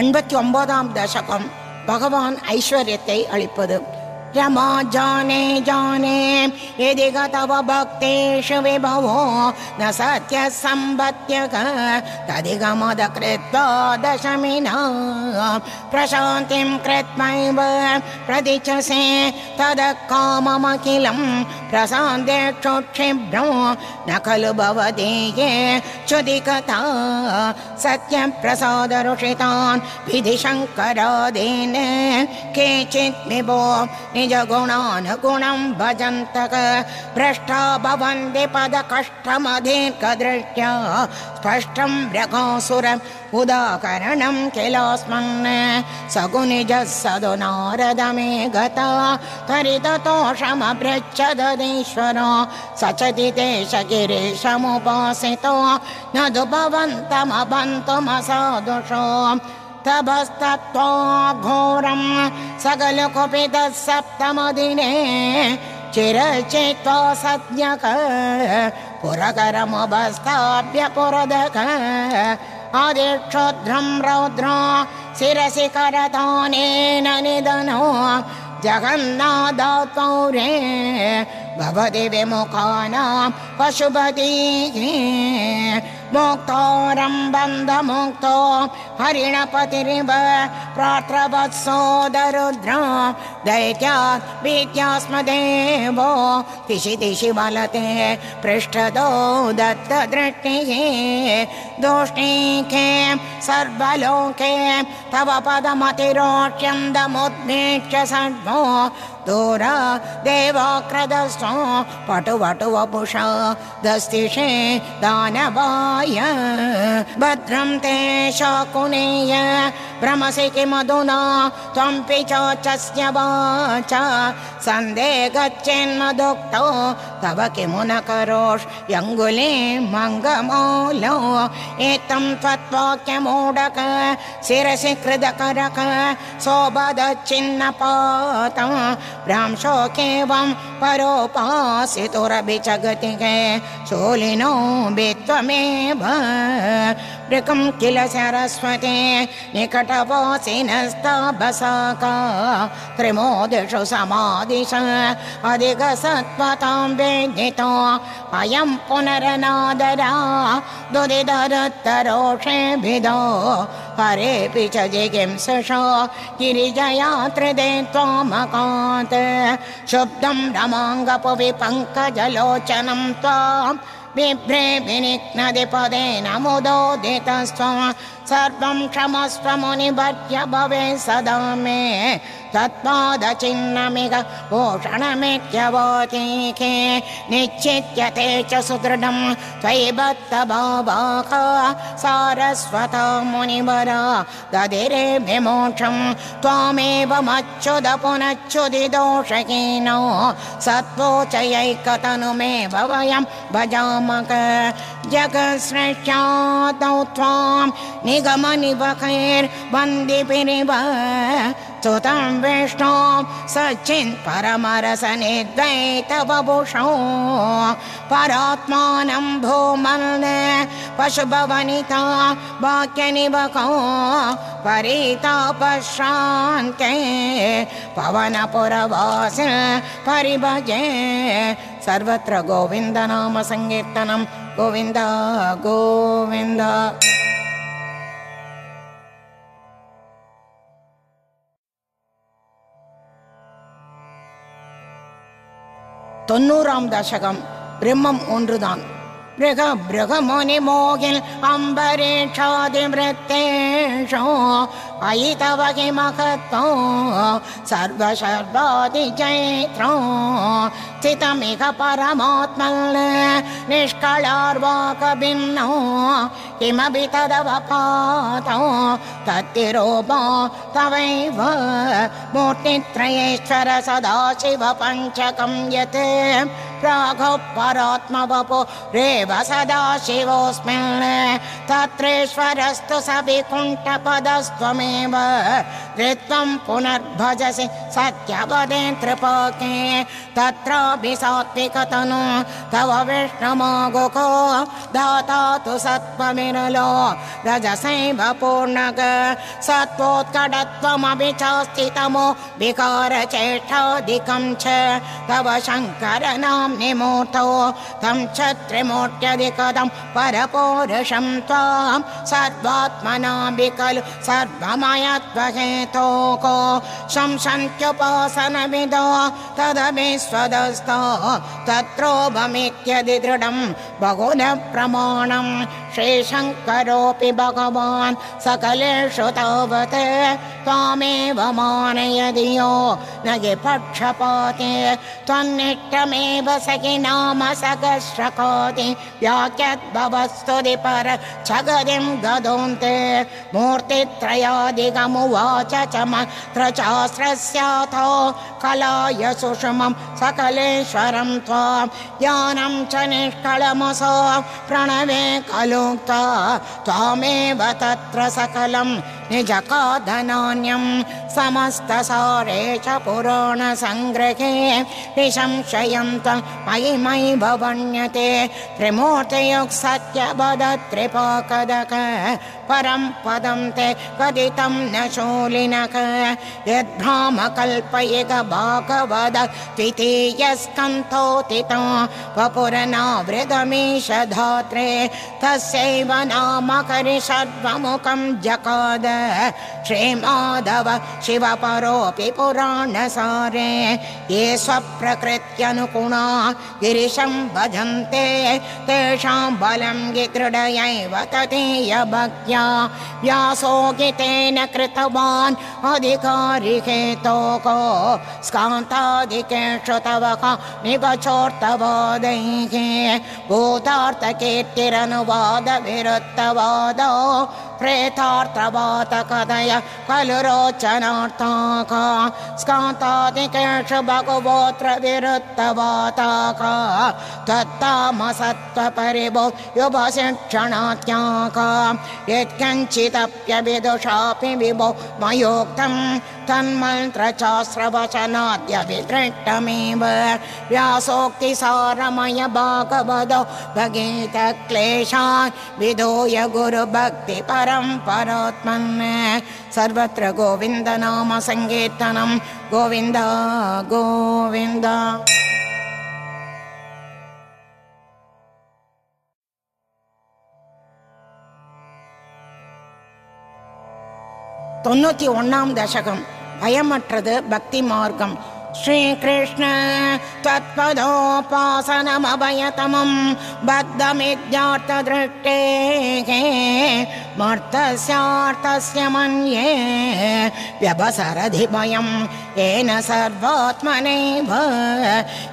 ஐம்பத்தி ஒன்பதாம் தசகம் பகவான் ஐஸ்வர்யத்தை அளிப்பது. जाने जाने। यदि गतव भक्तेषु विभवो न सत्य सम्पत्यक तदिगमद कृत्वा दशमिना। प्रशान्तिं कृत्वैव प्रदिचसे तद काममखिलं प्रशान्ते क्षोक्षिभ्रो न खलु भवति ये च्युदिकथा सत्यप्रसादरुषितान् विधिशङ्करादीन् केचित् विभो निजगुणानुगुणं भजन्तक। भ्रष्टा भवन्ति पदकष्टमधीर्घदृष्ट्या स्पष्टं व्यघासुरम् उदाकरणं किलोऽस्मन् सगुनिजः सदु नारदमे गता त्वरिततोषमभृच्छदीश्वर स च दितेश गिरीशमुपासितो न तु भवन्तमबन्तुमसादुषो तभस्तत्त्वा घोरं सकलकुपितः सप्तमदिने चिरचित्वा सज्ञक पुरकरमुपस्थाप्य पुरदक आदिक्षुद्रं रौद्रो शिरसि करतानेन निधनो जगन्नादौरे भवति विमुखानां पशुपतिः मुक्तोरं बन्धमुक्तो हरिणपतिरिव प्रात्रवत्सोदरुद्र दैत्यात् विद्यास्मदेवो दिशि दिशि बलते पृष्ठदो दत्तदृष्टिः दोष्णीके सर्वलोके तव पदमतिरोक्ष्यं दमुद्मेक्ष्य सर्वो दूर देवाक्रदस्त्व पटु वटु वपुषा दस्तिषे दानवाय। भद्रं ते शाकुनेय भ्रमसि किमधुना त्वं पिचोचस्य वाच सन्दे गच्छेन्मदुक्तो तव किमु न करोष్ यङ्गुले मङ्गमौलो एतं त्वत्वाक्यमूढक शिरसि कृदकरक सोबदच्छिन्नपातं भ्रांशोकेवं परोपासितुरभि च गतिके शूलिनो वित्वमेव वृकं किल सरस्वते निकटवासिनस्ताभसाका त्रिमोदिषु समादिश अधिकसत्त्वतां वेदितो। अयं पुनरनादरा दुरिधरुत्तरोषेभिदो हरेऽपि च जिगिंसुषो गिरिजयात्रिदे त्वामकात्। शुद्धं रमाङ्गपुवि पङ्कजलोचनं त्वाम् बिभ्रे पदेन मुदोदितस्त्वं सर्वं क्षमस्व मुनिभर्य भवे सदा मे तत्पादचिह्नमिग भूषणमेत्यवतीखे निश्चित्य ते च सुदृढं त्वयि बद्धभावाः सारस्वता मुनिवरा दधिरे विमोक्षं त्वामेव मच्युद पुनच्युदिदोषहीनो सत्त्वोचयैकतनुमेव वयं भजामक जगत्सृष्ट्यादौ त्वां निगमनिवखैर्वन्दिपिरिव स्तुतं विष्णुं सचिन् परमरसनिद्वैतवभूषौ परात्मानं भूमल् पशुभवनिता वाक्यनिवकौ। परितापश्रान्ते पवनपुरवास परिभजे। सर्वत्र गोविन्दनाम सङ्कीर्तनं गोविन्द गोविन्द தொண்ணூறாம் தசகம் பிரம்மம் ஒன்றுதான். मृगभृगमुनिमोहि अम्बरीक्षादिमृत्तेषो अयि तव किमहत्वं सर्वशर्वादिचैत्रो स्थितमिह परमात्मल् निष्कळार्वाकभिन्नौ किमपि तदवपातो तत्तिरूपो तवैव मूर्तित्रयेश्वर सदाशिव पञ्चकं यत् प्रागो परात्मवपो रेव सदा शिवोऽस्मिन्। तत्रेश्वरस्तु स विकुण्ठपदस्त्वमेव तमेव ऋत्वं पुनर्भजसि सत्यवदे त्रिपके। तत्रापि सात्विकतनु तव विष्णुमोगुको। दाता तु सत्त्वमिरलो रजसैव पूर्णग। सत्त्वोत्कटत्वमपि चास्ति तमो विकारचेष्टाधिकं च। तव शङ्करनाम्नि मूर्तौ तं च त्रिमूर्त्यधिकदं परपोरुषं त्वां सर्वात्मना विकलु सर्वमयत्वहेतोको शंसन्त्युपासनविदो तदभिस्वदस्त। तत्रोभमित्यदि दृढं बहुनः प्रमाणं श्रीशङ्करोऽपि भगवान् सकलेषु तावत् त्वामेव मानयधियो न हि पक्षपाते त्वन्निष्टमेव सखि नाम सकश्रकोति व्याख्यद्भवस्तुति पर जगदिं गदोन्ते। मूर्तित्रयादिगमुवाच च मत्र चास्त्रस्याथो कलाय सुषमं सकलेश्वरं त्वां। ज्ञानं च निष्कळमसो प्रणवे खलुक्ता त्वामेव तत्र सकलं निजकाधनान्यं समस्तसारे च पुराणसङ्ग्रहे निसंशयं त्वं मयि मयि भवण्यते त्रिमूर्तियुक् सत्यवद त्रिपाकदक परं पदं ते कथितं न शूलिनक यद्भ्रामकल्पयिक भागवद द्वितीयस्कन्थोतिता वपुरनावृतमीश धात्रे तस्यैव नाम करि सर्वमुखं जकाद श्रीमाधव शिवपरोऽपि पुराणसारे ये स्वप्रकृत्यनुगुणा गिरिशं भजन्ते तेषां बलं गिदृढयैव तदीय भक्त्या व्यासो गितेन कृतवान् अधिकारिहेतोको स्कान्तादिकेषु तव निवचोर्तवादैः भूतार्थकीर्तिरनुवादविरुद्धवादो प्रेतार्थवातकथय खलु रोचनार्थाक स्कान्तादिकेषु भगवोत्र विरुद्धवाताक। त्वत्तामसत्त्वपरिभो युभशिक्षणात्याक। यत्कञ्चिदप्यविदुषापि विभो मयोक्तं तन्मन्त्रचास्रवचनाद्य विदृष्टमेव व्यासोक्तिसारमय भागवदो भगीतक्लेशान् विधूय गुरुभक्ति परं परात्मन् सर्वत्र गोविन्दनाम सङ्कीर्तनं गोविन्द गोविन्द தொண்ணூத்தி ஒன்னாம் தசகம் பயமற்றது பக்தி மார்க்கம். ஸ்ரீகிருஷ்ண தத்பதோபாசனமபயதமம். திருஷ்டேகே मर्तस्यार्थस्य मन्ये व्यवसरधिभयं येन सर्वात्मनैव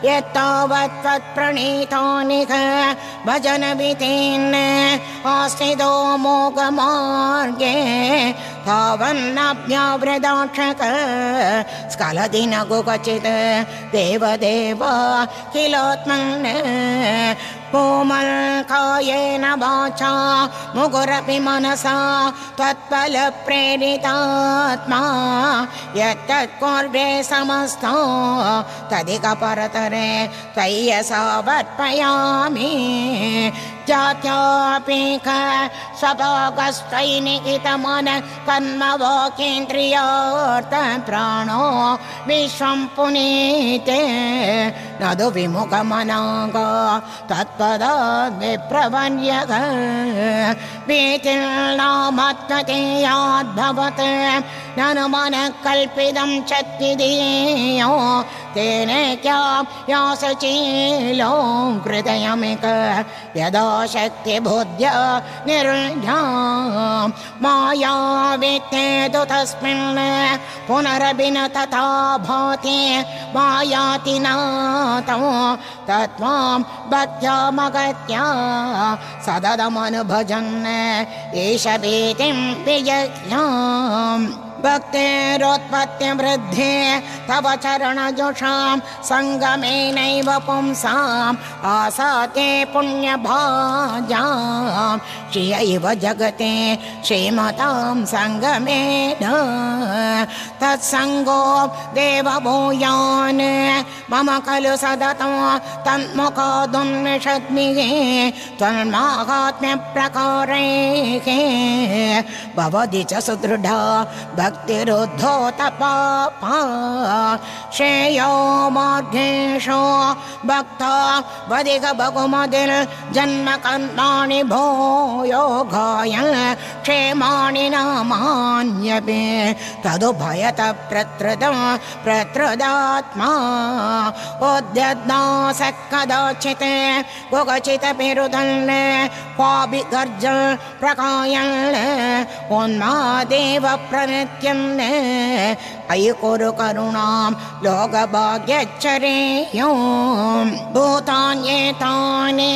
यत्तावत् त्वत्प्रणीतानि भजनविधीन् आस्थितो मोगमार्गे तावन्नभ्यावृदाक्षक स्खलति न गुगचित् देवदेव किलोत्मन् कोमल्कायेन वाचा मुगुरपि मनसा त्वत्फलप्रेरितात्मा यत्तत् समस्तो तदिकपरतरे त्वय्य समर्पयामि जात्यापिक स्वभागस्त्वैनिहितमन कर्मवाकेन्द्रियार्थ प्राणो विश्वं पुनीते नदु विमुखमनाग तत्पदाद् विप्रवन्यग वीतिर्नामत्वतेयाद्भवत् ननु मनः कल्पितं चत्विधीयो तेन क्या यासचीलो हृदयमिक यदा शक्तिबुद्ध्य निर्ढ्या मायावित्ते तु तस्मिन् पुनरपि न तथा भाति मायाति नातो तत्त्वां भक्त्यामगत्या सददमनुभजन् एष भीतिं विजह्याम् भक्तेरोत्पत्तिवृद्धे तव चरणजुषां सङ्गमेनैव पुंसाम् आसाते पुण्यभाजां। श्रियैव जगते श्रीमतां सङ्गमेन तत्सङ्गो देवभूयान् मम खलु सदतो तन्मुखादुन्मिषद्मिः त्वन्माहात्म्यप्रकारैः भवति च सुदृढा भक्तिरुद्धो तपापा श्रेयो मार्गेषु भक्ता वदिक बहुमदिर् जन्म कर्माणि भूयो गायन् क्षेमाणि नामान्यपि तदुभयत प्रत्रदं प्रत्रदात्मा। उद्यद्नासः कदाचित् कुगचिदपि रुदन् क्वापि गर्ज प्रकायन् उन्मादेव अयि कुरु करुणां लोकभाग्यचरेयो भूतान्येतानि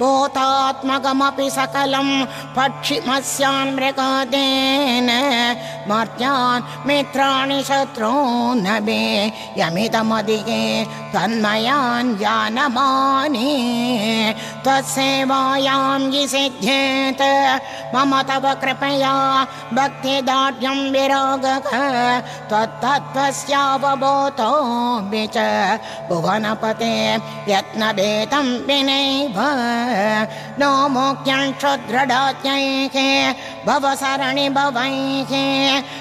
भूतात्मकमपि सकलं पक्षिमस्यान् मृगादेन मर्त्यान् मित्राणि शत्रून् मे यमितमधिके तन्मयान् जानमानि त्वत्सेवायां यि सिद्ध्येत मम तव कृपया भक्तिदार्ढ्यं विरागः। त्वत्तत्त्वस्यावबोधो च भुवनपते यत्नभेदं विनैव। नो मोक्यं क्षुद्रडात्यैके भव सरणि भवैके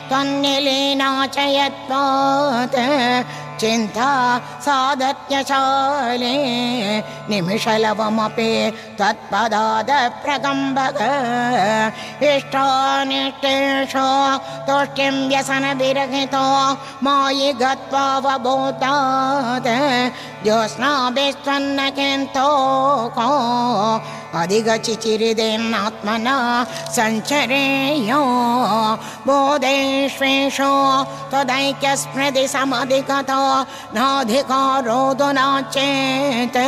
त्वन्निलीना च यत्पात् चिन्ता साधत्यशाले। निमिषलवमपि त्वत्पदाद प्रकम्बग इष्टानिष्टेषु तुष्टिं व्यसनविरहितो मायि गत्वावभूतात् ज्योत्स्नाभिस्त्वन्न किन्तो को अधिगचिचिरिदेनात्मना सञ्चरेयो। बोधेष्वेषु त्वदैक्यस्मृति समधिगतो नाधिकारोदुना चेत्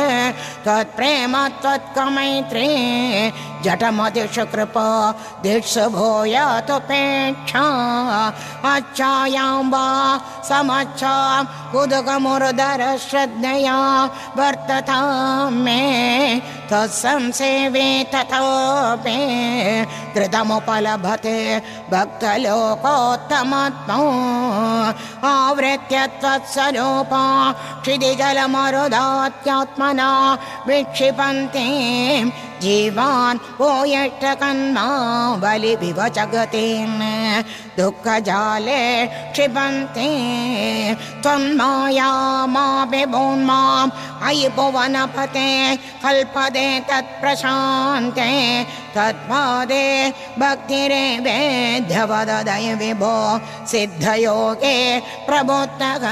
त्वत्प्रेम त्वत्कमैत्री जटमतिषु कृपा दिक्षु भूयातुपेक्षा अच्छायां वा समच्छां कुदुकमुरुदर श्रद्धया वर्ततां मे तत्संसेवे तथोपि धृतमुपलभते भक्तलोकोत्तमत्मो। आवृत्य त्वत्स्वरूपा क्षितिजलमरुदात्यात्मना विक्षिपन्ति जीवान् पोयष्टकन्मा बलिविव जगतिन् दुःखजाले क्षिपन्ति। त्वन्मायामाभिभून्माम् अयि भुवनपते कल्पदे तत्प्रशान्ते। तत्पादे भक्तिरेवेद्यवदय विभो सिद्धयोगे प्रबोत्तग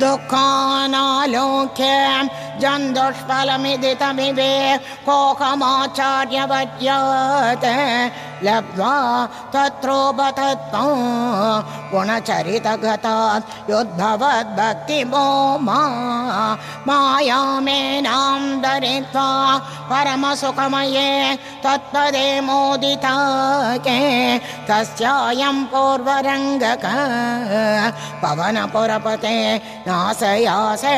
दुःखानालोक्य जन्दुष्फलमिति तमिवे कोकमाचार्यवर्यात्। लब्ध्वा तत्रोपत गुणचरितगतात् योद्भवद्भक्तिभो मा मायामेनां दरित्वा परमसुखमये तत्पदे मोदिता के तस्यायं पूर्वरङ्गक पवनपुरपते नाशयाशेषरोकान्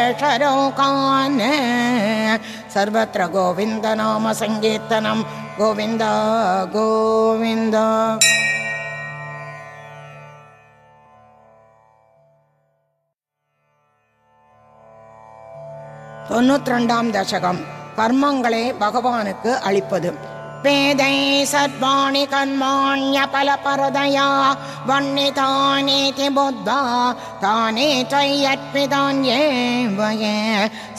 सर्वत्र गोविन्दनाम सङ्कीर्तनं। गोविन्द गोविन्द தொண்ணூத்தி ரெண்டாம் தசகம். கர்மங்களை பகவானுக்கு அளிப்பது. वेदै सर्वाणि कर्माण्यफलपरुदया वर्णितानिति बुद्धा तानि चैयर्पितान्ये वये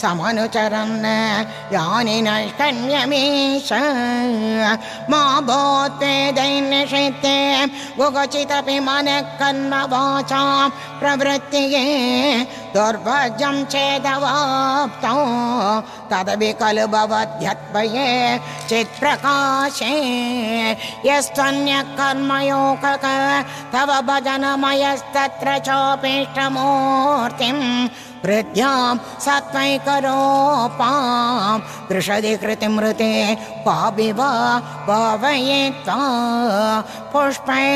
समनुचरन् यानि नैष्ण्यमेष मा भोद्वेदै न मनः कर्म वाचां प्रवृत्तिये दुर्भज्यं चेदवाप्तौ। तदपि खलु भवद्यत्वये चित्प्रकाशे यस्त्वन्यः कर्मयोगक तव भजनमयस्तत्र चोपेष्टमूर्तिं हृद्यां सत्त्वैकरोपां दृषदि कृतिमृते क्वापि वा भावयित्वा पुष्पै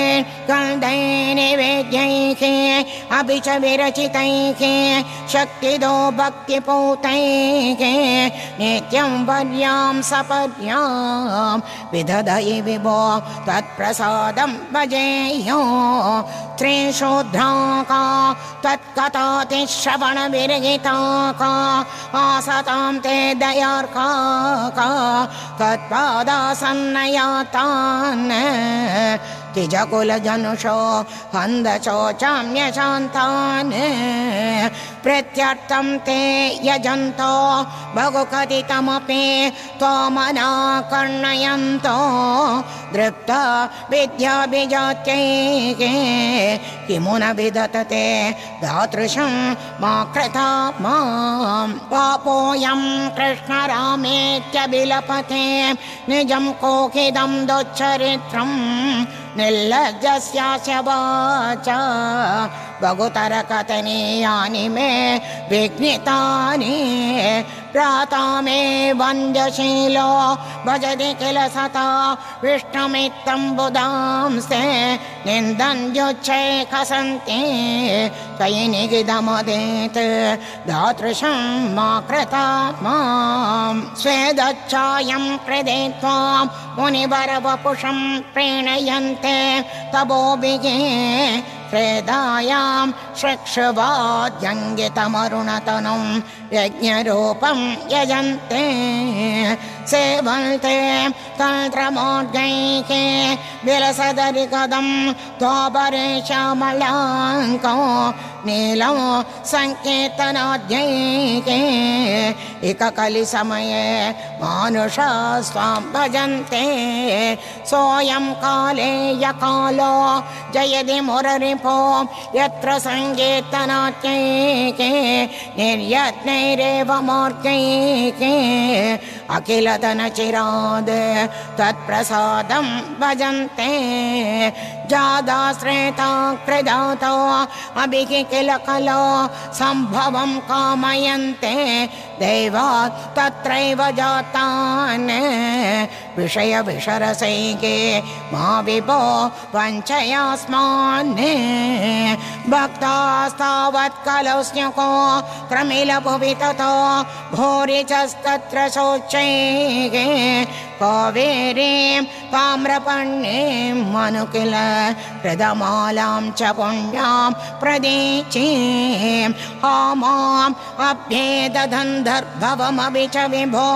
गन्धैर्निवेद्यैः अपि च विरचितैः शक्तिदो भक्तिपूतैः नित्यं वर्यां सपर्यां विदधयि विभो त्वत्प्रसादं भजेयो श्रीशूद्राका त्वत्कथातिश्रवणविरहिताका आसतां ते दयार्काका त्वत्पादासन्नया तान् तिजकुलजनुषो हन्दशोचाम्यशान्तान् प्रत्यर्थं ते यजन्तो बहुकथितमपि त्वमना कर्णयन्तो दृप्ता विद्याभिजात्यैः किमु न विदतते दातृशं मा कृता माँ पापोऽयं कृष्णरामेत्यभिलपते निजं कोकिदं दुच्चरित्रम् निर्लज्जस्यास्य वाचा बहुतरकथनीयानि मे विघ्नितानि प्राता मे वन्द्यशीलो भजति किल सता विष्णुमित्तं बुधांस्ते निन्दन्त्युच्चै खसन्ति त्वयि निगिदमदेत् दातृशं मा कृता स्वेदच्छायं कृदे त्वां मुनिवरवपुषं प्रीणयन्ते तपोभिगे प्रेदायां चक्षुवाद्यङ्गितमरुणतनुं यज्ञरूपं यजन्ते। सेवन्ते तन्त्रमोर्गैके विलसदरिकदं त्वपरे श्यामलाङ्को नीलं इककलिसमये मानुषा स्वां भजन्ते। सोऽयं काले यकालो जयति मुररिपो यत्र सङ्कीर्तनात्यैके निर्यत्नैरेव मार्गैके अखिलतनचिराद तत्प्रसादं भजन्ते जादाश्रेता कृदातो अभिः किल कलो सम्भवं कामयन्ते दैवात् तत्रैव जातान् विषयविषरसैके मा विभो वञ्चयास्मान् भक्तास्तावत् कलौस्न्यको क्रमिलभुवि ततो भूरिचस्तत्र शोचैः। कावेरीं ताम्रपर्णीं मनु किल हृदमालां च पुण्यां प्रदीचीं। हामाम् अभ्येदधन्धर्भवमपि च विभो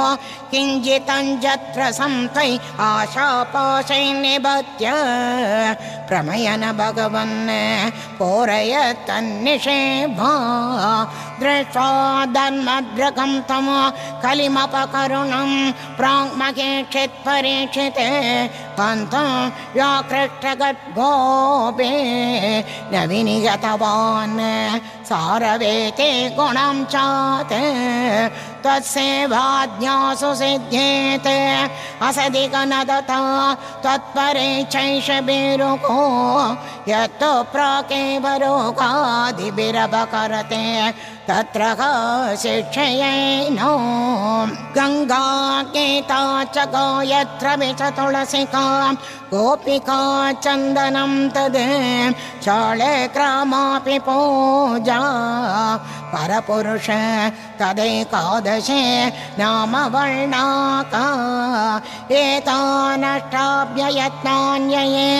किञ्चितञ्जत्र सन्तै आशापाशै निबध्य प्रमयन भगवन् पूरय तन्निषेभा दृष्ट्वा धर्मद्रकं तम कलिमपकरुणं प्राङ्मकेक्षित् परीक्षिते पन्थं व्याकृष्टगद्गोपे न विनिगतवान् सारवेते गुणं चात् त्वत्सेवाज्ञासु सिद्ध्येत्। असदिकनदता त्वत्परे चैष बिरुको, यत्तु प्राकेवरोगादिभिरपकरते तत्र शिक्षयैनो। गङ्गा गीता च गायत्र विच तुलसिका, गोपिका चन्दनं तद् शाळे क्रामापि पूजा। परपुरुष तदैकादशे नाम वर्णाका एतानष्टाभ्ययत्नान्यये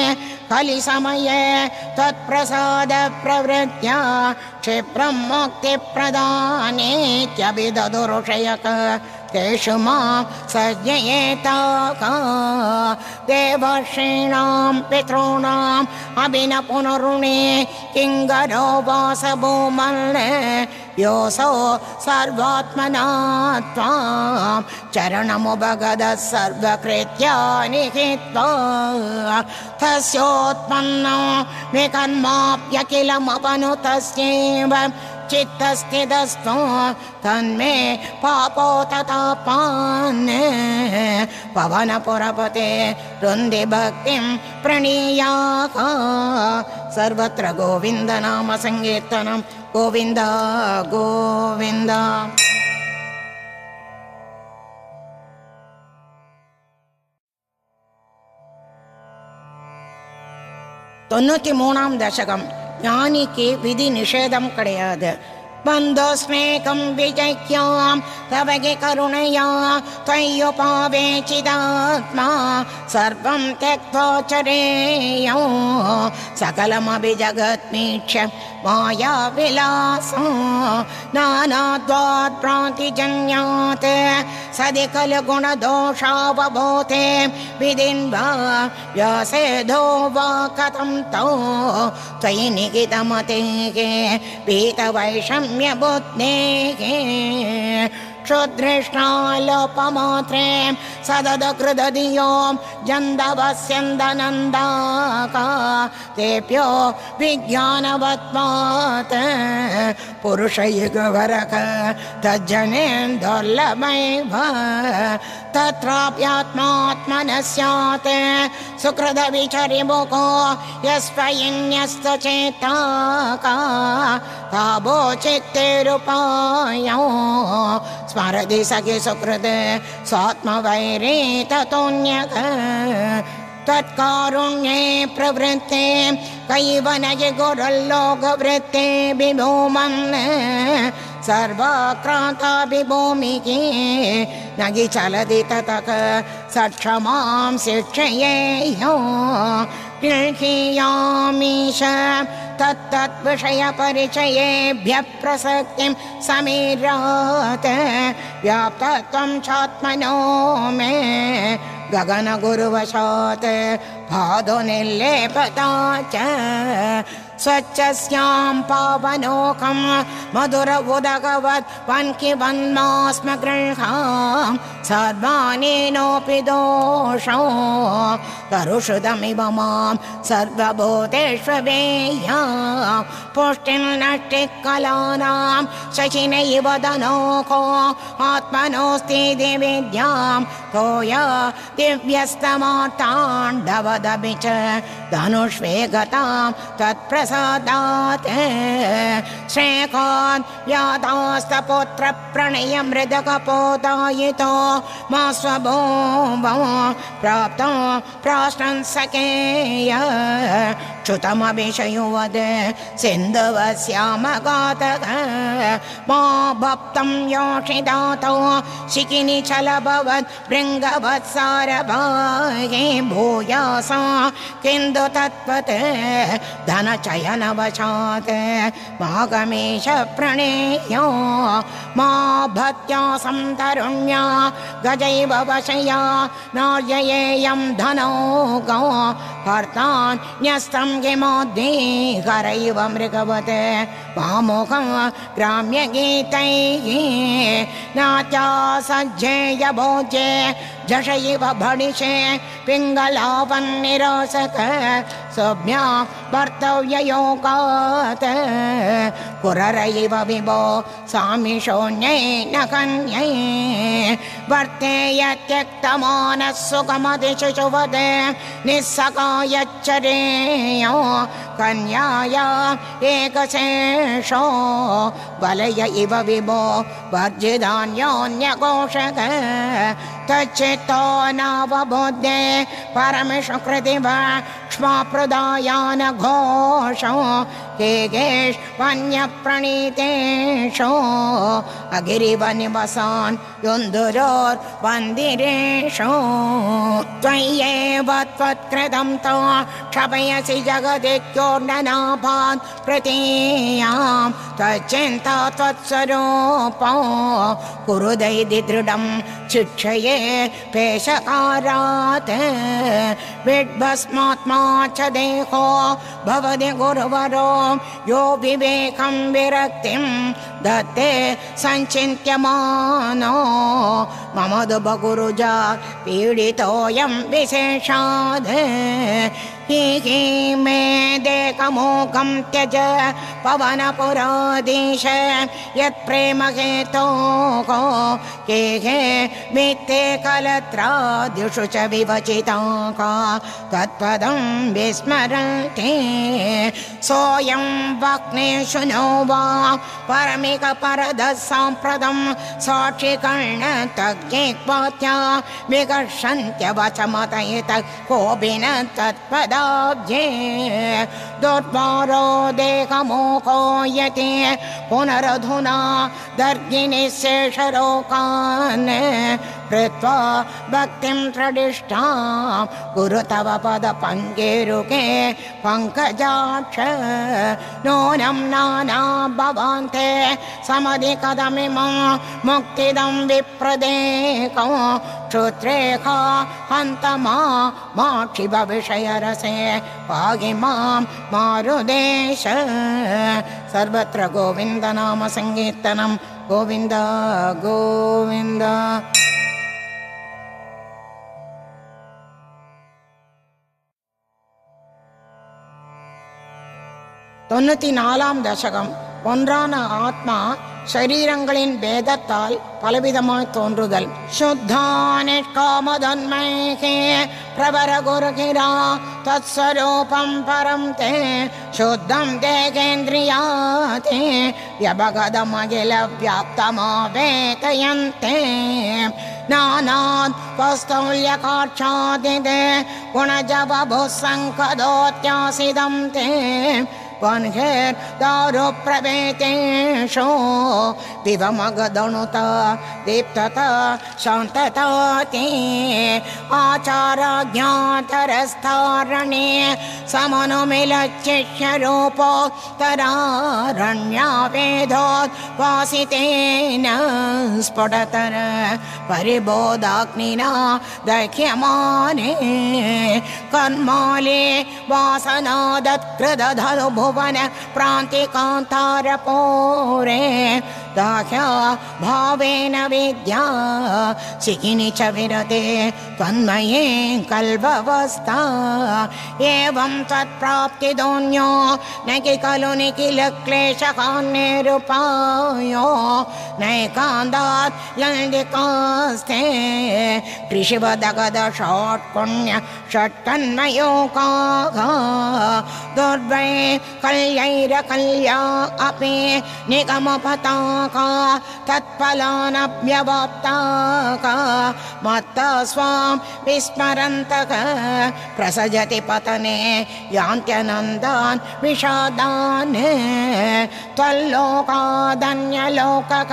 कलिसमये तत्प्रसादप्रवृत्त्या क्षिप्रं मुक्तिप्रदानेत्यभिदधुरुषयक तेषु मां सज्जयेताका। देवर्षीणां पितॄणाम् अभिन पुनरुणे किङ्गरो वासभूमल्ले योऽसौ सर्वात्मना त्वां चरणमुपगदः सर्वकृत्यानि हित्वा तस्योत्पन्नो तस्यैव चित्तस्थितस्तु तन्मे पापो ततापान् पवनपुरपते रुन्दि भक्तिं प्रणीयाः सर्वत्र गोविन्द नाम सङ्कीर्तनं गोविन्द गोविन्द தொண்ணூத்தி மூணாம் தசகம் ஞானிக்கு விதி நிஷேதம் கிடையாது. பந்தோஸ்மேகம் விஜய்யாம் தவகி கருணையா தொய்யுபாவேச்சிதாத்மா சர்வம் தெக்தோச்சரேயோ சகலமபி ஜகத்மீட்ச மாயா விலாசம் நானாத்வாத் பிராந்திஜன்யாத். सदि खलु गुणदोषावबोधे विधिन्वा व्यासेधो वा कथं तौ त्वयि निगितमतेः पीतवैषम्यबुद्धेः क्षुदृष्टालोपमात्रे सददकृदधियो जन्दवस्यन्दनन्दाका तेभ्यो विज्ञानवत्मात् पुरुषयुगवरक तज्जनेन्दुर्लभैव तत्राप्यात्मात्मनः स्यात् सुकृतविचरिमुखो यस्त्वयिन्यस्तचेताका ताभो चित्तेरुपायो स्मरति सखि सुकृत् स्वात्मवैरे ततोऽन्यक तत्कारुण्ये प्रवृत्ते कैवनय गुरुल्लोकवृत्ते विभूमन्। सर्वाक्रान्ताभिभूमिके न हि चलति ततक, सक्षमां शिक्षयेयो गृह्णीयामीश तत्तद्विषयपरिचयेभ्यः प्रसक्तिं समीरात् व्याप्तत्वं चात्मनो मे गगनगुरुवशात् पादो च स्वच्छस्यां पावनोकं मधुर उदकवत् वन्किवन्मास्म गृहां सर्वानेनोऽपि दोषौ करुषुदमिव मां सर्वभूतेष्वेया पुष्टिं नष्टिः कलानां शशिनैव दनोको आत्मनोऽस्ति दिविद्यां तोया दिव्यस्तमाताण्डवदपि च धनुष्वे गतां तत्प्रसादात्। श्रेकान् व्यादास्तपुत्र प्रणय मृदकपोदायितो मा स्वभोम प्राप्तो प्राश्नं सकेय। च्युतमभिषयुवद सिन्धुवस्यामगातः मा भक्तं योषिदातो शिखिनि चलभवत् भृङ्गवत्सारभागे भूयासा किन्तु तत्त्वत् धनचयनवशात् मागमेश प्रणेयो। मा भक्त्या सन्तरुण्या गजैव वशया नार्ययेयं धनो गौ भर्तान् न्यस्तं किमोद्दीकरैव मृगवत्। मामुखं ग्राम्यगीतैः नात्या सज्जेय भोज्ये झषैव भणिषे पिङ्गलावन्निरोसक सौम्या भर्तव्ययोगात्। पुररैव विभो सामिशोऽन्यै न कन्यै। वर्तेय त्यक्तमानः सुखमधिशिशुवद निःसकायच्चरेयो कन्याया एकशेषो। वलय इव विभो वर्जिदान्योन्यघोषक तच्चित्तो नावबोध्ये परमिषुकृतिव क्ष्माप्रदायान घोषो केगेष्वन्यप्रणीतेषो अगिरिवनिवसान् युन्दुरोर्वन्दिरेषु। त्वय्येव त्वत्कृतं तो क्षपयसि जगदित्योर्ननाभान् प्रतीयां त्वच्चिन्ता त्वत्स्वरूपो। कुरु दैदि दृढं शिक्षये पेशकारात् विड्भस्मात्मा च देहो भवति गुरुवरो यो विवेकं विरक्तिं दत्ते सञ्चिन्त्यमानो। मम दुबगुरुजा पीडितोऽयं विशेषाद् हि मे देकमोकं त्यज पवनपुराधीश यत्प्रेम के हे मित्ते कलत्रादिषु च विवचिताका तत्पदं विस्मरन्ति सोऽयं वक्नेषु नो वा परमिकपरदः साम्प्रदं साक्षिकर्ण तज्ञेक्वात्या विकर्षन्त्यवचमतयित कोऽपि न दुर्वारो देहमोको यति पुनरधुना दर्गिनि शेषरोकान् कृत्वा भक्तिं प्रदिष्टा गुरु तव पदपङ्केरुके पङ्कजाक्ष। नूनं नाना भवान्ते समधिकदमिमं मुक्तिदं विप्रदेको। श्रुत्रेखा हन्त मा माक्षिभविषयरसे पाहि मां मारुदेश। सर्वत्र गोविन्दनाम सङ्कीर्तनं गोविन्द गोविन्द தொண்ணூத்தி நாலாம் தசகம் ஒன்றான ஆத்மா சரீரங்களின் பேதத்தால் பலவிதமாய் தோன்றுதல் சுத்தானிஷ்காமதன்மைகே பிரபர குருகிரா தத்ஸ்வரூபம் பரம் தே சுத்தம் தேகேந்திரியாதே व्यभगदमखिल व्याप्तमा वेतयन्ते नानात् वस्तौल्यकाक्षादिते गुणजबभुः सङ्कदोत्यासिदं ते वह्निर्दारुप्रवेतेषु दिवमगदणुता दीप्तता शान्तता ते। तरारण्या वेदोत् वासितेन। स्फुटतर परिबोधाग्निना दह्यमाने कर्माले वासनादत्कृदधनु भुवन प्रान्तिकान्तारपोरे दाह्या भावेन विद्या। सिकिनि च विरते त्वन्मये एवं न कि खलु निखिल क्लेशकान्यरूपायो। नैकान्दात् लण्डिकास्ते कृषिवदगद षट्पुण्य षट्कन्मयोकाः दुर्वै कल्यैरकल्या अपि निगमपताका तत्फलानव्यवाप्ताका मत्ता स्वां विस्मरन्तक, प्रसजति पतने, यान्त्यनन्दान् विषादान्, त्वल्लोकादन्यलोकक,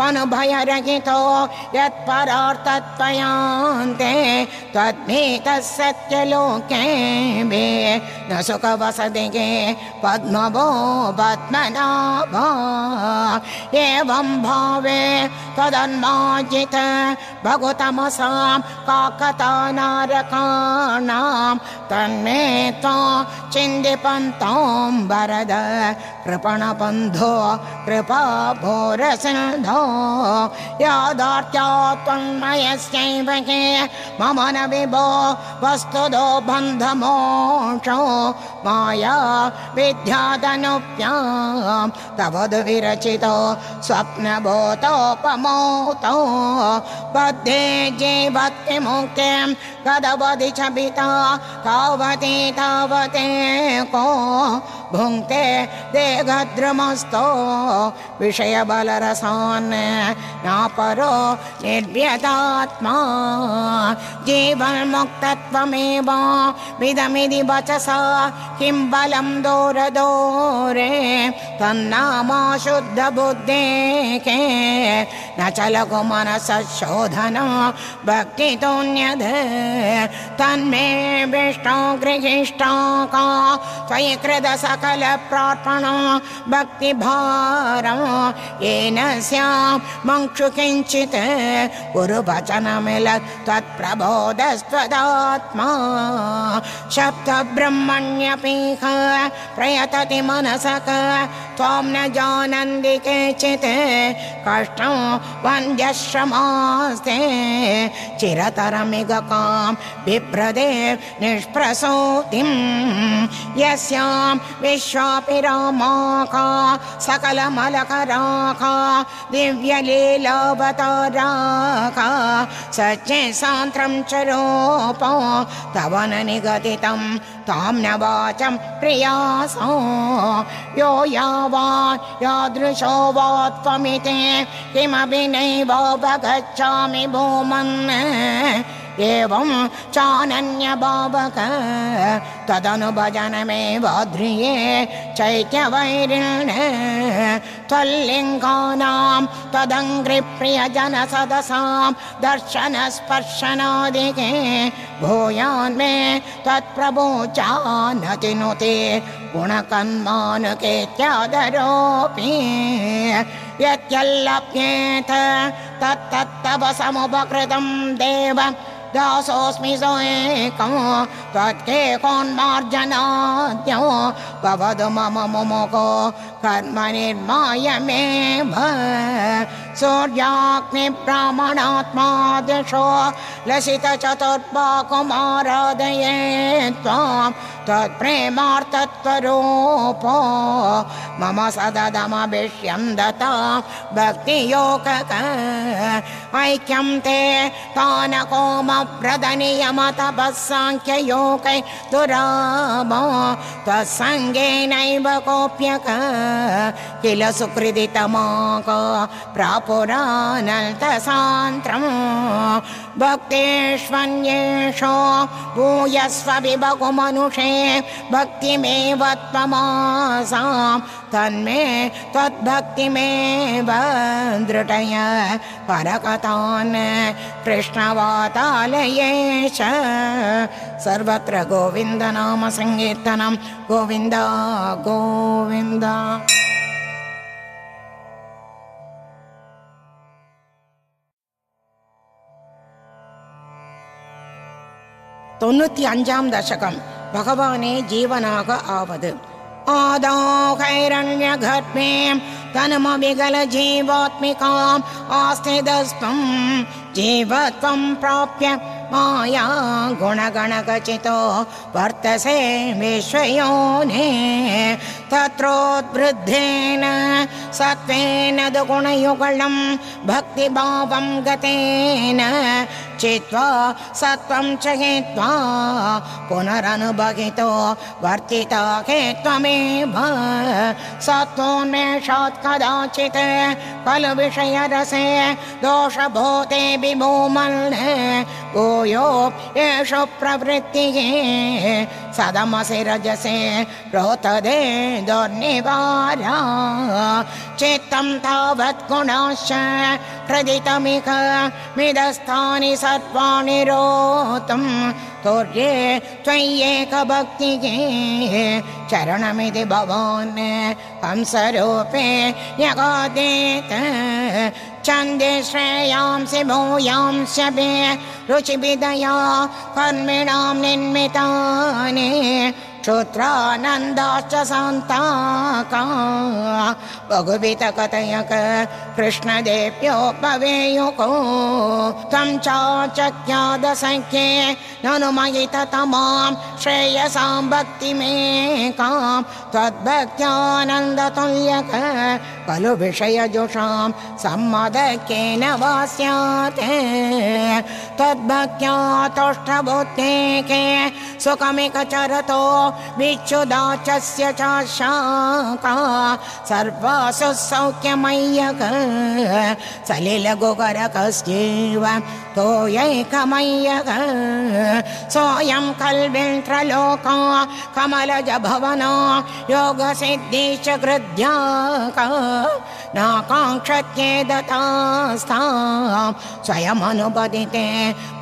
पनुभयरहितो, यत्परार्थत्वयान्ते त्वद्भीतः सत्यलोके मे न सुखवसदिगे एवं भावे तदन्माजित भगुतमसां काकतानारकाणां तन्मे त्वा चिन्दिपन्तां वरद कृपणबन्धो कृपा भोरसिन्धो यादार्त्या त्वन्मयस्यैव हे मम न विभो वस्तुदो बन्धमोक्षो माया विद्यादनुप्यां तव विरचितो स्वप्नभूतोपमोतो बद्धे जीवत्तिमुक्तिं गदवधि च पिता तावती तावते को भुङ्क्ते देहद्रमस्तो। विषयबलरसान् नापरो निर्व्यदात्मा जीवन्मुक्तत्वमेव विदमिति वचसा। किं बलं दोरदोरे? तन्नामा शुद्धबुद्धेके न च शोधन भक्तितोऽन्यद। तन्मे विष्णो गृहीष्टाका त्वयि कृत सकलप्रार्पण भक्तिभारं येन स्यां मङ्क्षु किञ्चित् कुरु वचनमिल त्वत्प्रबोधस्त्वदात्मा शब्दब्रह्मण्यपीह प्रयतति मनसक त्वां न जानन्ति केचित् कष्टं वन्द्यश्रमास्ते। चिरतरमिगकां बिभ्रदे निष्प्रसूतिं यस्यां विश्वापि रामाका सकलमलकराका दिव्यलीलावताराका सच्चे सान्त्रं च रूपो तव न निगदितं तां न वाचं प्रियासो। यो यावान् यादृशो वा त्वमिति किमपि नैवोपगच्छामि भूमन् एवं चानन्यभावक तदनु भजनमेव ध्रिये चैत्यवैरिण त्वल्लिङ्गानां तदङ्घ्रिप्रियजनसदसां दर्शनस्पर्शनादिके भूयान्मे त्वत्प्रभोचानति नुते गुणकन्मानुकेत्यादरोऽपि यत्यल्लप्येत तत्तत्तव समुपकृतं देव दासोऽस्मि सोऽकं त्वत्केकोन्मार्जनाद्यो भवतु मम मुमुको कर्म निर्मायमेव सूर्याग्निब्राह्मणात्मादिशो लसितचतुर्बाकुमारादये त्वां त्वत्प्रेमार्थत्वरूपो मम सददमभिष्यं दता भक्तियोगक ऐक्यं ते तानकोमव्रदनियमतपः साङ्ख्ययोगै दुरामो त्वत्सङ्गेनैव कोऽप्यक। किल सुकृदितमाक प्रापुरानल्तसान्त्रम् भक्तेष्वन्येषो भूयस्व विभगुमनुषे भक्तिमेव त्वमासां तन्मे त्वद्भक्तिमेव दृढय। परकथान् कृष्णवातालये च सर्वत्र गोविन्दनाम सङ्कीर्तनं गोविन्द गोविन्द தொண்ணூத்தி அஞ்சாம் தசகம் பகவானே ஜீவனாக ஆவது आदौ हैरण्यघर्मं तन्मभिगलजीवात्मिकाम् आस्थिदस्त्वं जीवत्वं प्राप्य माया गुणगणकचितो वर्तसे विश्वयोने तत्रोद्वृद्धेन सत्त्वेन दुगुणयुगळं भक्तिभावं गतेन चित्वा सत्त्वं च हेत्वा पुनरनुभगितो वर्तिता हे त्वमेव सत्त्वोन्मेषात् कदाचित् खलु विषयरसे दोषभूते विभूमल् भूयो येषु प्रवृत्तिः सदमसि रजसे प्रोतदे दुर्निवारा। चित्तं तावत् गुणाश्च प्रदितमिह। मिदस्थानि सर्वाणि रोतुं तुर्ये त्वय्येकभक्तिः चरणमिति भवान् हंसरूपे यगादेत चन्दे श्रेयांसि भूयांस्य मे रुचिविदया कर्मिणां निर्मितानि। श्रोत्रानन्दाश्च सान्ताका बहुविधकथयक कृष्णदेव्यो भवेयुको त्वं चाचख्यादसङ्ख्ये ननु मयि तमां श्रेयसां भक्तिमेकां। त्वद्भक्त्यानन्दतुल्यक खलु विषयजुषां सम्मदकेन वा स्यात् त्वद्भक्त्या तुष्टबुद्धेके सुखमिकचरतो विच्युदाचस्य च शाका सर्वासु सौख्यमय्यक सलिलगुगरकस्यैव तोयैकमय्यक सोऽयं कल्विन्त्रलोका कमलज भवना योगसिद्धीश कृद्याका नाकाङ्क्षत्येदतास्ता स्वयमनुपदिते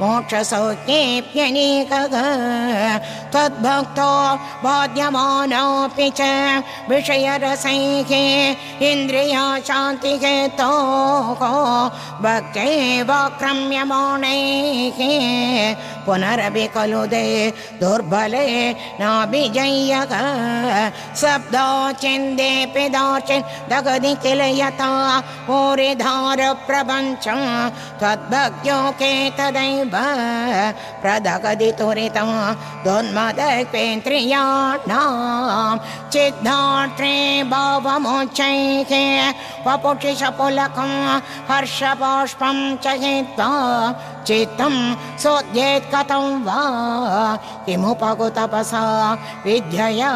मोक्षसौख्येऽप्यनेकः त्वद्भक्तो बाध्यमानोऽपि च विषयरसैः इन्द्रिया शान्तिहेतोः भक्त्यैवाक्रम्यमाणैः पुनरपि खलु दे दुर्बले नाभिजय्यक शब्दो चिन्देऽपि दाचिन् किल यथा प्रपञ्च। त्वद्भक्त्यो केतदैव प्रदगदि तुरितं दोन्मदपेन्द्रियाणां चिद्धात्रे भावमोच्चैके वपुषि सपुलकं हर्षपुष्पं च हित्वा चित्तं सोद्येत् कथं वा किमुपकुतपसा विद्यया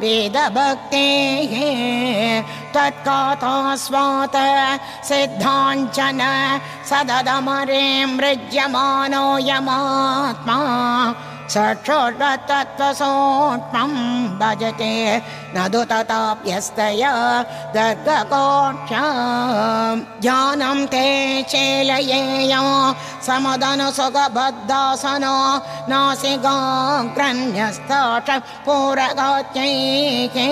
वेदभक्तेः तत्काथा स्वात सिद्धाञ्चन सददमरे मृज्यमानो यमात्मा सक्षोर्वतत्त्वसोत्मं भजते। न तु तथाप्यस्तया गर्गकोट्या ज्ञानं ते चेलयेय। समदनुसुखबद्धासनो नासिगाग्रन्यस्ताच पूरगत्यैके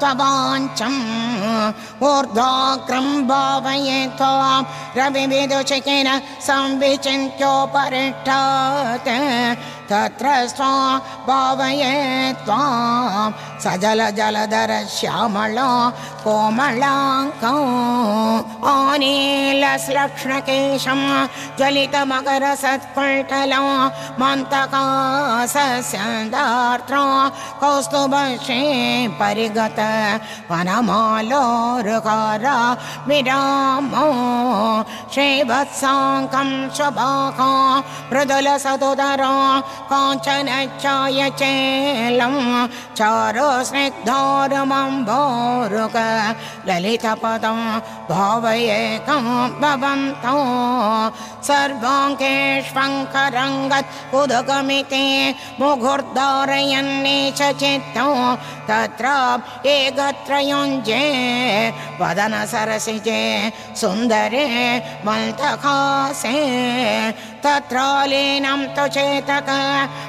त्ववाञ्चम् ऊर्ध्वाग्रं भावये त्वां रविविदुचिकेन संविचिन्त्योपरिष्टात् तत्र स्वा भावये त्वां सजल जलधर श्यामला कोमलाङ्कौ आनीलश्लक्ष्णकेशं ज्वलितमकरसत्कुल्टला मन्तकासस्यन्दार्त्रा कौस्तुभश्री परिगत वनमालोरुकार विरामो श्रीवत्साङ्कं स्वभाका मृदुलसतुदरा काञ्चन चाय चेलं चारो स्निग्धोरमम्भोरुक ललितपदं भावयेकं भवन्तौ। सर्वाङ्केष्वङ्करङ्गत् उदगमिते मुहुर्धारयन्ने चित्तौ तत्र एकत्रयुञ्जे वदन सरसिजे सुन्दरे मल्तखासे तत्र लीनं तु चेतक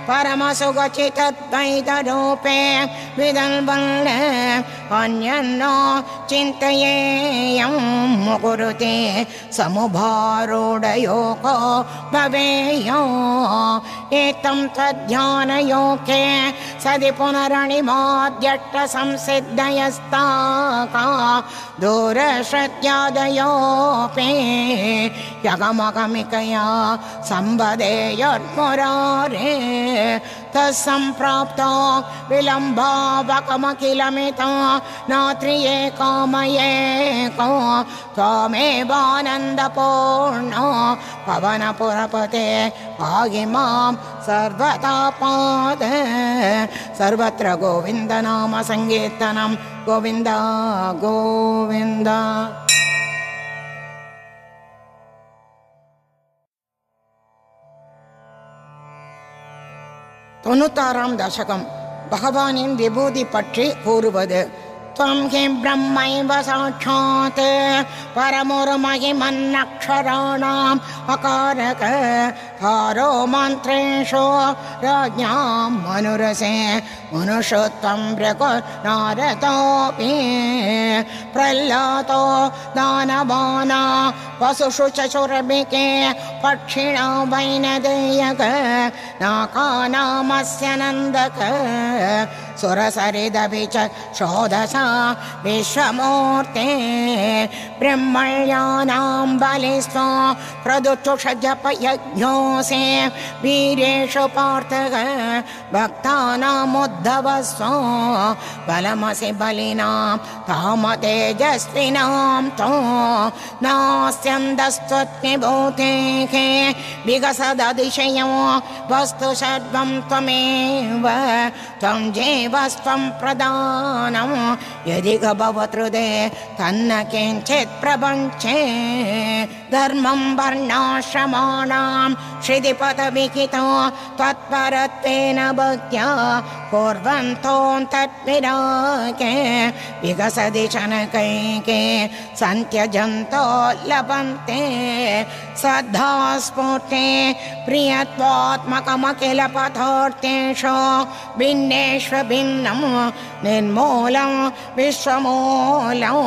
परमसुगचितद्वैतरूपे विदल्बल् अन्यन्नो चिन्तयेयं मुकुरुते समुभारूढयोको भवेयो। एतं तद्ध्यानयोके सदि पुनरणिमाद्यष्टसंसिद्धयस्ताका दूरश्रत्यादयोऽपि यगमगमिकया सम्वदेयोर्मुरारे तत्सम्प्राप्तो विलम्बावकमखिलमितो नात्रिये कामयेको त्वमेवानन्दपूर्णो पवनपुरपते पाहि मां सर्वतापाद सर्वत्र गोविन्दनाम सङ्कीर्तनं गोविन्द गोविन्द தொண்ணூத்தாறாம் தசகம் பகவானின் விபூதி பற்றி கூறுவது त्वं हि ब्रह्मैव साक्षात् परमुर्महिमन्नक्षराणाम् अकारक हारो मन्त्रेषु राज्ञां मनुरसे मनुषो त्वं नारतोऽपि प्रह्लादो दानवाना वसुषु च पक्षिणा वैनदेयक नाकानामस्य नन्दक सुरसरिदपि च षोडशा विश्वमूर्ते ब्रह्मण्यानां बलिस्त्वा से वीरेशु पार्थ भक्ता भक्तानामुद्धवस्व बलमसी बलिना काम तेजस्वीना तो नास्यन्दस्त्वत्मिभूतेः विगसदतिशयो वस्तु सर्वं त्वं जीवस्त्वं प्रदानं। यदि भवतृदे तन्न किञ्चित् प्रपञ्चे। धर्मं वर्णाश्रमाणां श्रुतिपदविहितो त्वत्परत्वेन भक्त्या कुर्वन्तो तत्विराके विकसति शनकैके सन्त्यजन्तो लभन्ते सद्धा स्फूर्ते प्रियत्वात्मकमखिल पथोर्तेषु भिन्नेष्व भिन्नं निर्मूलं विश्वमूलं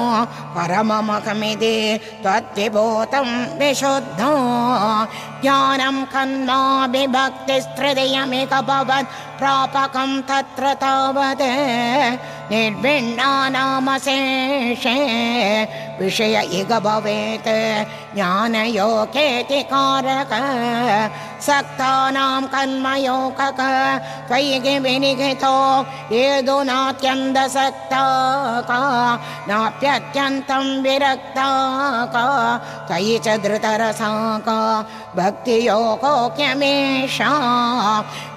परममखमिति त्वद्विभूतं विशुद्धो। ज्ञानं कन्मा विभक्तिस्त्रिदयमिकभवत् प्रापकं तत्र तावत्। निर्भिन्नानामशेषे विषय इग भवेत् ज्ञानयोगेति कारक सक्तानां कर्मयोगक त्वयि विनिहितो येदो नात्यन्तसक्ता का नाप्यत्यन्तं विरक्ता का त्वयि च धृतरसा का भक्तियोगोक्यमेषा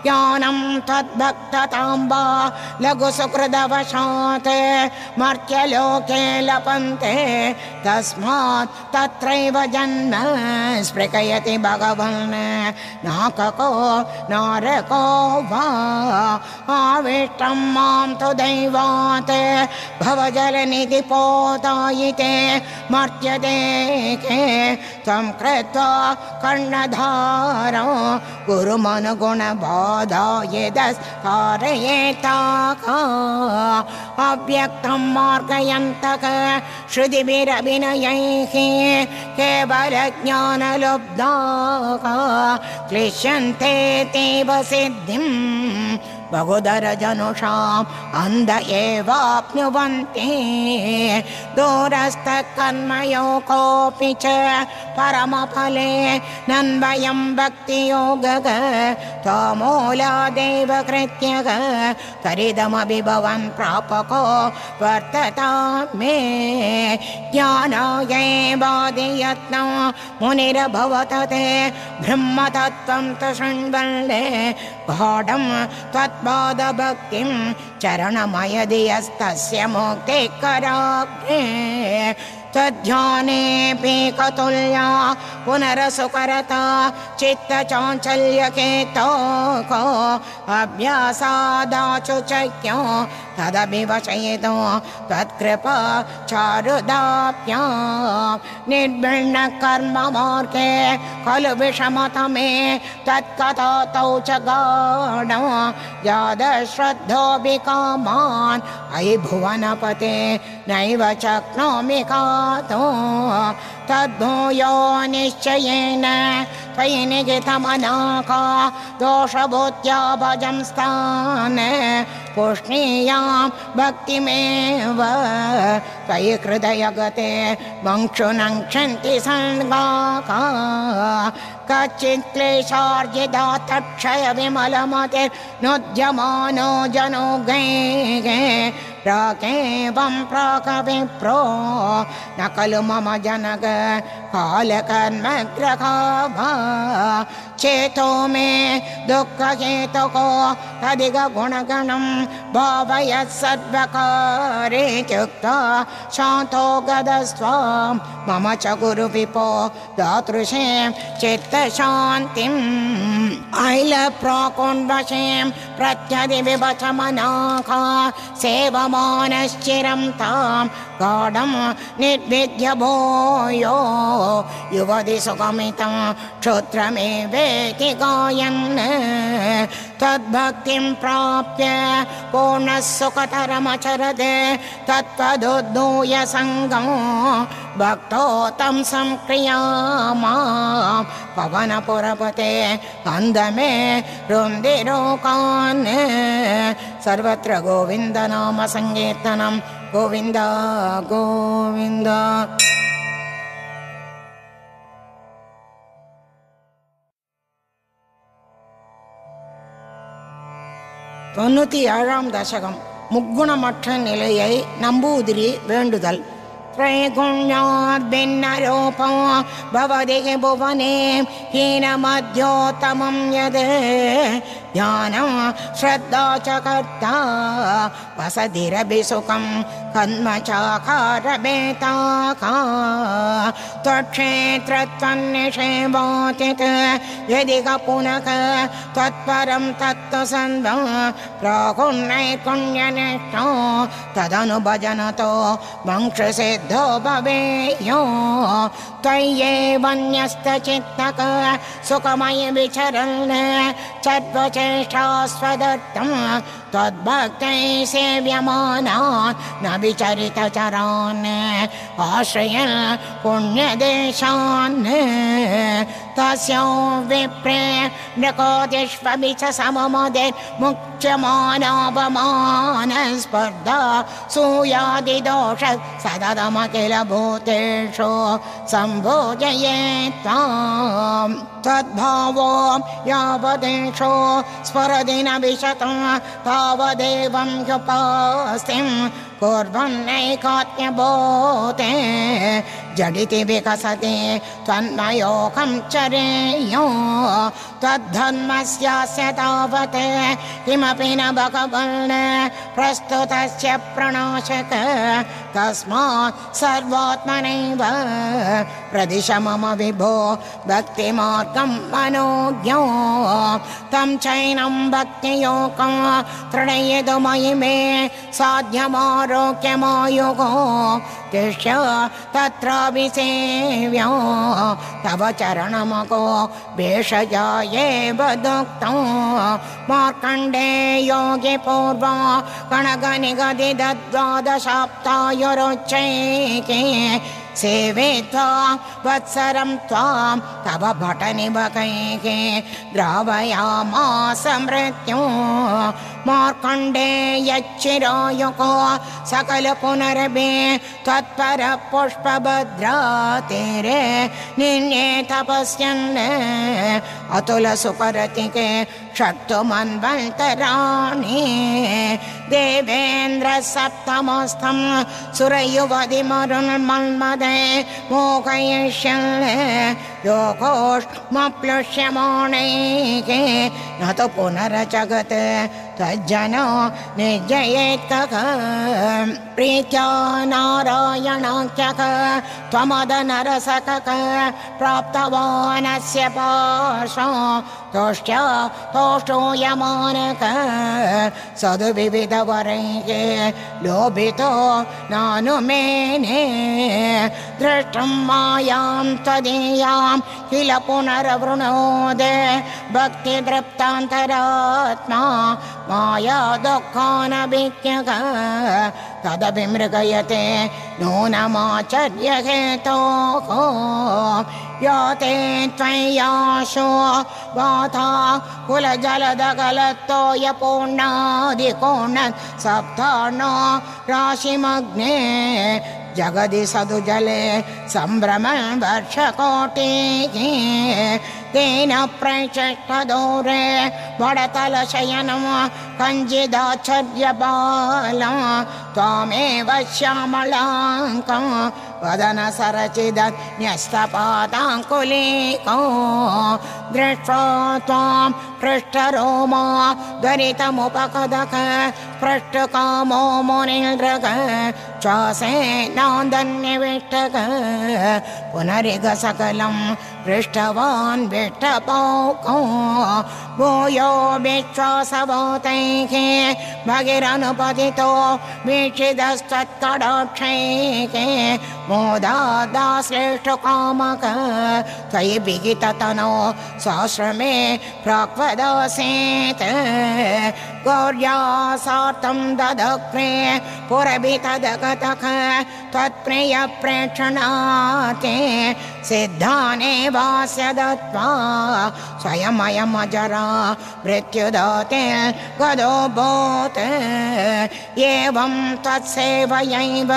ज्ञानं त्वद्भक्तताम्बा लघुसुकृदवशात् मर्त्यलोके लपन्ते तस्मात् तत्रैव जन्म स्पृकयति भगवन् नाकको नारको वा। आविष्टं मां तु दैवात्। भवजलनिधिपोतायिते मर्त्यदेके त्वं कृत्वा कर्णधारो गुरुमनुगुणबाधायदस्कारयेताका अव्यक्तं मार्गयन्तक श्रुतिभिरभिनयैः केवलज्ञानलब्धाः क्लिश्यन्ते तेव सिद्धिम् बहुधरजनुषाम् अन्ध एवाप्नुवन्ति। दूरस्थकर्मयो कोऽपि च परमफले नन्वयं भक्तियोगग त्वमूलादेव कृत्यग तरिदमपि भवन् प्रापको वर्तता मे। ज्ञानायैवादियत्नं मुनिरभवत ते ब्रह्मतत्त्वं तु शृण्वल्ले गाढं त्वत्पादभक्तिं चरणमयधियस्तस्य मुक्ते तद्ध्यानेऽपि कतुल्या पुनरसुकरता चित्तचाञ्चल्यकेतो को अभ्यासादाचु चक्यो तदपि वशयितो त्वत्कृपा चारुदाप्या निर्भिन्नकर्ममार्गे खलु विषमतमे तत्कथातौ च गाढ यादश्रद्धोऽपि कामान् अयि भुवनपते नैव शक्नोमि कातो। तद्भूयो निश्चयेन त्वयि निगितमनाका दोषभूत्या भजं स्थान। पुष्णीयां भक्तिमेव त्वयि हृदयगते वंक्षुनङ्क्षन्ति सङ्गाका कच्चित् क्लेशार्जिता तक्षय विमलमतिर्नुद्यमानो जनो गे प्राकेवं प्राकविप्रो न खलु मम जनक कालकर्मग्रहा चेतो मे दुःखहेतुको तदिगुणगणं भावयत् सर्वकारेत्युक्ता शान्तो गदस्त्वां मम च गुरुविपो दातृशे चित्तशान्तिम् ऐलप्राकोण्वशें प्रत्यधिविवचमनाका सेवमानश्चिरं तां भूयो युवति सुखमितं क्षुद्रमेवेति गायन् तद्भक्तिं प्राप्य पूर्णः सुखतरमचरत् तत्त्वदुद्धूय सङ्गं भक्तो तं संक्रियामा पवनपुरपते अन्धमे रुन्दिरोकान् सर्वत्र गोविन्दनाम सङ्कीर्तनं गोविन्द गोविन्द தொண்ணூற்றி ஏழாம் தசகம் முக்குணமற்ற நிலையை நம்பூதிரி வேண்டுதல் त्रैगुण्याद्भिन्नरूपो भवति भुवने हीनमध्योत्तमं यद् ध्यानं श्रद्धा च कर्ता। वसतिरभि सुखं कन्म चाकारभेताका त्वक्षेत्रत्वन्निषेवाचित् यदि क पुनः त्वत्परं तत्त्वसन्धं प्राहुण्यैकुण्यनिष्ठो तदनुभजनतो वंशसिद्धो भवेयो त्वय्येवन्यस्तचित्तक सुखमय विचरन् चत्वचेष्टास्वदत्तं त्वद्भक्तैः सेव्यमानान् न विचरितचरान् आश्रयन् पुण्यदेशान् तस्यो विप्रे नृकोदिष्वपि च सममदिर्मुच्यमानापमानस्पर्धा सूयादिदोष सददम किल भूतेषु सम्भोजये त्वाम् तद्भावो यावदेशो स्फरदिन विशतं तावदेवं ह्युपास्तिं कुर्वन्नैकात्म्यबोधे जडिति विकसति त्वन्मयोकं चरेयो। त्वद्धर्मस्यास्य तावत् किमपि न भगवन् प्रस्तुतस्य प्रणाशक तस्मात् सर्वात्मनैव प्रदिश मम विभो भक्तिमार्गं मनोज्ञो। तं चैनं भक्तियोगं तृणयतु मयि मे साध्यमारोग्यमायुगो तिष्ठ तत्रापि सेव्यो तव चरणमको भेषजायेव दुक्तं मार्कण्डे योगे पूर्व, कणगनिगदि दद्वादशाप्तायुरुच्चैके सेवे त्वां, वत्सरं त्वां, तव भटनिबकैः द्रावयामास मृत्यु। मार्कण्डे यच्चिरायुको सकल पुनरभे त्वत्पर पुष्पभद्रा तेरे निन्ये तपस्यन् अतुल सुपरतिके षट्तुमन्वन्तराणि देवेन्द्र सप्तमस्थं सुरयुवधिमरुन्मन्मदे मोहयिष्यन् योगोष्मप्लुष्यमाणैके न तु पुनरजगत् तज्जनो निजयेत्कः। प्रीत्या नारायणाख्यक त्वमदनरसकक प्राप्तवानस्य पाशो तोष्ट तोष्टोयमानक सद्विविधवरैः लोभितो नानुमेने दृष्टं मायां त्वदीयां किल पुनरवृणोद। भक्तिदृप्तान्तरात्मा माया दुःखानभिज्ञक तदपि मृगयते नूनमाचर्यहेतोः याते त्वय्याशो गाथा कुलजलदगलत्तोयपूर्णादिकोण सप्तार्णो राशिमग्ने जगदि सदुजले सम्भ्रमं वर्षकोटिः तेन प्रचष्टदूरे वडतलशयनं कञ्चिदाचर्यबालं त्वामेव श्यामलाङ्कं वदन वदनसरचिदन्यस्तपादाङ्कुलीको दृष्ट्वा त्वां पृष्ठरोमा त्वरितमुपकदक पृष्ठकामो मुनिन्द्रक श्वासेनान्दन्यविष्टक पुनरिग सकलं पृष्ठवान् विष्टपौको भूयो विश्वासभूतैः भगिरनुपतितो वीक्षितस्तत्कडाक्षैः मोदादाश्रेष्ठकामक त्वयि विहिततनो सहस्रमे प्राक्वदासीत्। गौर्या सार्तं ददक्रे पुरभितदगतक त्वत्प्रियप्रेक्षणाते सिद्धाने वास्य दत्त्वा स्वयमयमजरा मृत्युदाते भूत्। एवं त्वत्सेवयैव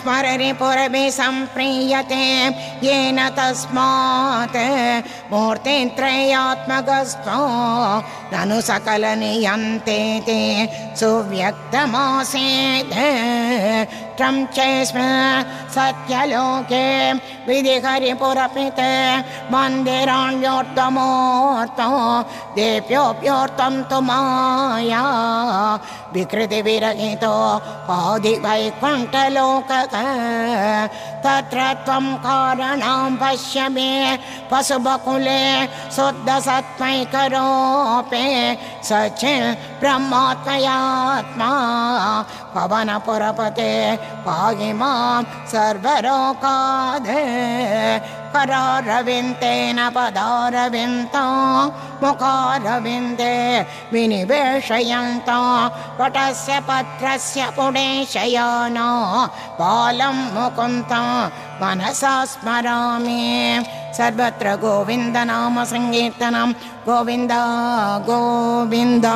स्मररि पुरभि सम्प्रीयते येन तस्मात् मूर्तित्रयात्मकस्तो ननु सकलनियन्ते ते सुव्यक्तमासीत् चैस्म सत्यलोके विधिहरिपुरपित मन्दिराण्योर्तमोर्तो देव्योऽप्योर्तं तु माया विकृतिविरहितो पादिवैकुण्ठलोकक तत्र त्वं कारणं पश्य मे पशुबकुले शुद्धसत्त्वैकरोपे सचिन् ब्रह्मात्मयात्मा। पवनपुरपते पाहि मां सर्वरोकाद करारविन्देन पदारविन्द मुखारविन्दे विनिवेशयन्त पटस्य पत्रस्य पुणेशयान बालं मुकुन्द मनसा स्मरामि। सर्वत्र गोविन्दनाम सङ्कीर्तनं गोविन्द गोविन्द